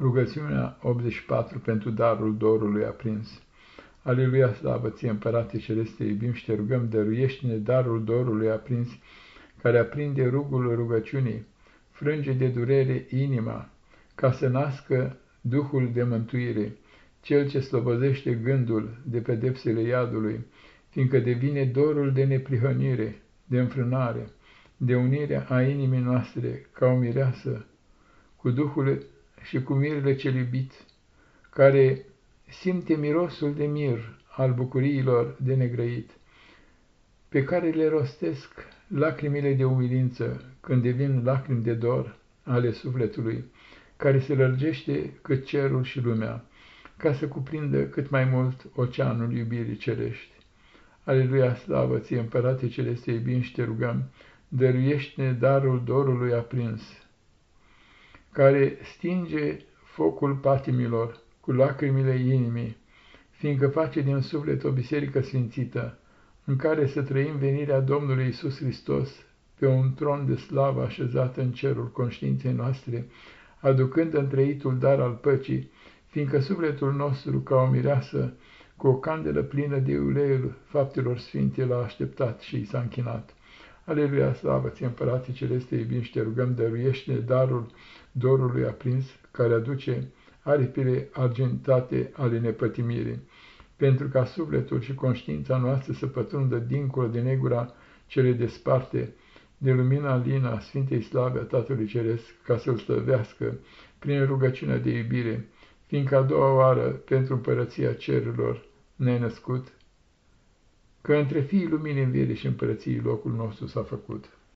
Rugăciunea 84 pentru darul dorului aprins. Aleluia, slavă ție, împărate celeste, iubim și te rugăm, dăruiește-ne darul dorului aprins, care aprinde rugul rugăciunii, frânge de durere inima, ca să nască Duhul de mântuire, cel ce slobăzește gândul de pedepsele iadului, fiindcă devine dorul de neprihănire, de înfrânare, de unire a inimii noastre ca o mireasă cu Duhul și cu mirele cel iubit, care simte mirosul de mir al bucuriilor de negrăit, pe care le rostesc lacrimile de umilință când devin lacrimi de dor ale sufletului, care se lărgește cât cerul și lumea, ca să cuprindă cât mai mult oceanul iubirii cerești. Aleluia, slavă ție, împărate celeste, iubim și te rugăm, dăruiește-ne darul dorului aprins, care stinge focul patimilor cu lacrimile inimii, fiindcă face din suflet o biserică sfințită, în care să trăim venirea Domnului Isus Hristos pe un tron de slavă așezat în cerul conștiinței noastre, aducând întreitul dar al păcii, fiindcă sufletul nostru, ca o mireasă, cu o candelă plină de uleiul faptelor sfinte l-a așteptat și i s-a închinat. Aleluia, slavă ție, împărate celeste, iubim și te rugăm, dăruiește darul dorului aprins, care aduce aripile argentate ale nepătimirii, pentru ca sufletul și conștiința noastră să pătrundă dincolo de negura cele desparte, de lumina lină a Sfintei Slave a Tatălui Ceresc, ca să-L slăvească prin rugăciunea de iubire, fiindcă a doua oară pentru împărăția cerurilor ne născut, că între fiii luminii învierii și împărăției locul nostru s-a făcut.